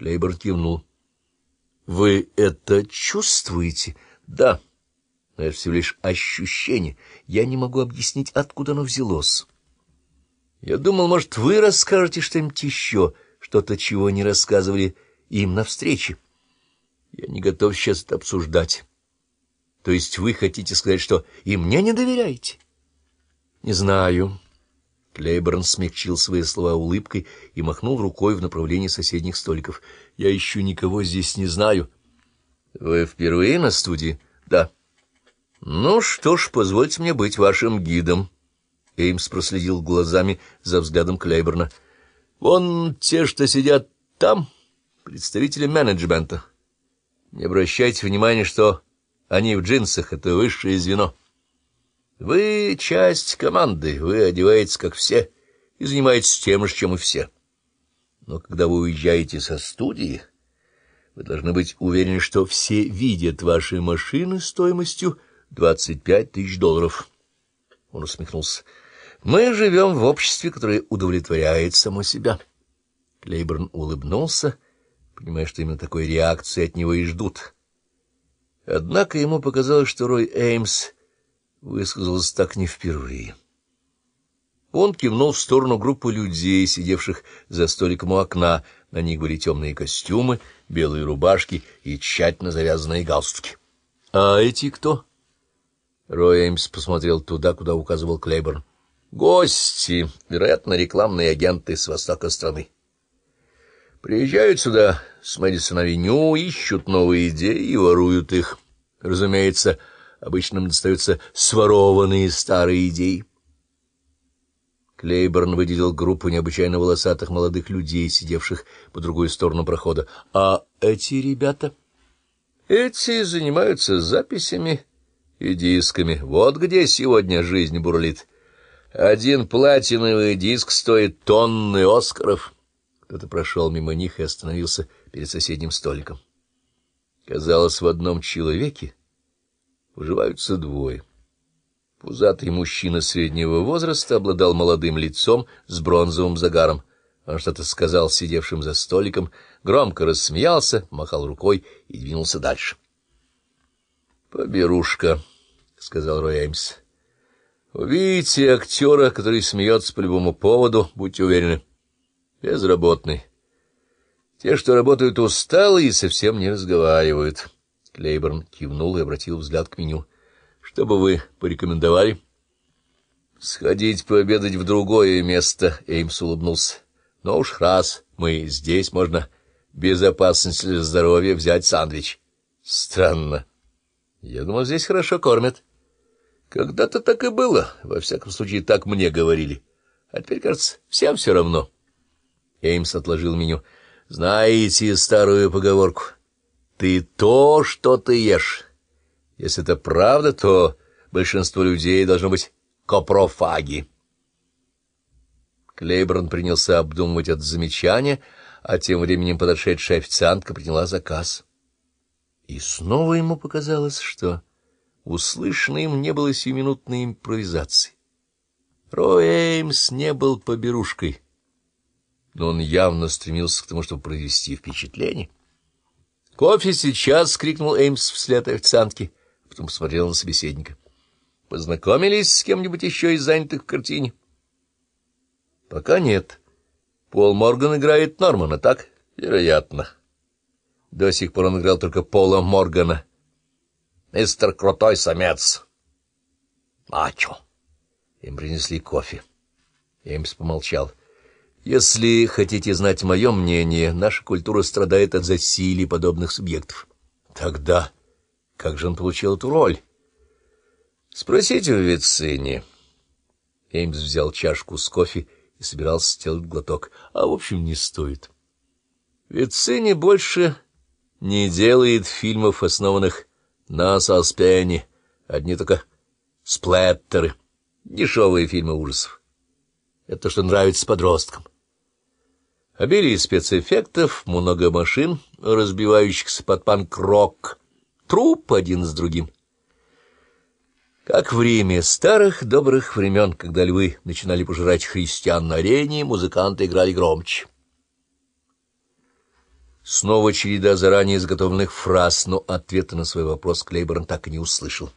Клейборн кивнул. — Вы это чувствуете? — Да. Но это всего лишь ощущение. Я не могу объяснить, откуда оно взялось. Я думал, может, вы расскажете что-нибудь еще, что-то, чего не рассказывали им на встрече. Я не готов сейчас это обсуждать. То есть вы хотите сказать, что и мне не доверяете? Не знаю. Клейборн смягчил свои слова улыбкой и махнул рукой в направлении соседних столиков. Я еще никого здесь не знаю. Вы впервые на студии? Да. Ну что ж, позвольте мне быть вашим гидом. Эймс проследил глазами за взглядом Клейборна. Вон те, что сидят там, представители менеджмента. Не обращайте внимания, что они в джинсах — это высшее звено. Вы часть команды, вы одеваетесь, как все, и занимаетесь тем же, чем и все. Но когда вы уезжаете со студии, вы должны быть уверены, что все видят ваши машины стоимостью 25 тысяч долларов. Он усмехнулся. Мы живем в обществе, которое удовлетворяет само себя. Клейборн улыбнулся, понимая, что именно такой реакции от него и ждут. Однако ему показалось, что Рой Эймс высказался так не впервые. Он кивнул в сторону группы людей, сидевших за столиком у окна. На них были темные костюмы, белые рубашки и тщательно завязанные галстуки. — А эти кто? Рой Эймс посмотрел туда, куда указывал Клейборн. — Гости, вероятно, рекламные агенты с востока страны. Приезжают сюда с Мэдисон-авеню, ищут новые идеи и воруют их. Разумеется, обычно им достаются сворованные старые идеи. Клейборн выделил группу необычайно волосатых молодых людей, сидевших по другую сторону прохода. — А эти ребята? — Эти занимаются записями и дисками. Вот где сегодня жизнь бурлит. Один платиновый диск стоит тонны Оскаров. — кто-то прошел мимо них и остановился перед соседним столиком. Казалось, в одном человеке уживаются двое. Пузатый мужчина среднего возраста обладал молодым лицом с бронзовым загаром. Он что-то сказал сидевшим за столиком, громко рассмеялся, махал рукой и двинулся дальше. — Поберушка, — сказал Рой Эймс. — Увидите актера, который смеется по любому поводу, будьте уверены — Безработный. Те, что работают усталые совсем не разговаривают. Клейборн кивнул и обратил взгляд к меню. — Что бы вы порекомендовали? — Сходить пообедать в другое место, — Эймс улыбнулся. — Но уж раз мы здесь, можно безопасность для здоровья взять сандвич. — Странно. Я думал, здесь хорошо кормят. Когда-то так и было, во всяком случае, так мне говорили. А теперь, кажется, всем все равно. — Эймс отложил меню. «Знаете старую поговорку? Ты то, что ты ешь. Если это правда, то большинство людей должно быть копрофаги». Клейборн принялся обдумывать это замечание, а тем временем подошедшая официантка приняла заказ. И снова ему показалось, что услышано им не было сиюминутной импровизации. Рой Эймс не был поберушкой но он явно стремился к тому, чтобы произвести впечатление. «Кофе сейчас!» — крикнул Эймс вслед официантке, потом посмотрел на собеседника. «Познакомились с кем-нибудь еще из занятых в картине?» «Пока нет. Пол Морган играет Нормана, так? Вероятно. До сих пор он играл только Пола Моргана. Мистер Крутой Самец. Мачо!» Им принесли кофе. Эймс помолчал. Если хотите знать мое мнение, наша культура страдает от засилия подобных субъектов. Тогда как же он получил эту роль? Спросите в Вицине. Эймс взял чашку с кофе и собирался сделать глоток, а, в общем, не стоит. Вицине больше не делает фильмов, основанных на саспене, одни только сплеттеры, дешевые фильмы ужасов. Это то, что нравится подросткам. Обилие спецэффектов, много машин, разбивающихся под панк-рок, труп один с другим. Как в Риме старых добрых времен, когда львы начинали пожирать христиан на арене, музыканты играли громче. Снова череда заранее изготовленных фраз, но ответа на свой вопрос Клейборн так и не услышал.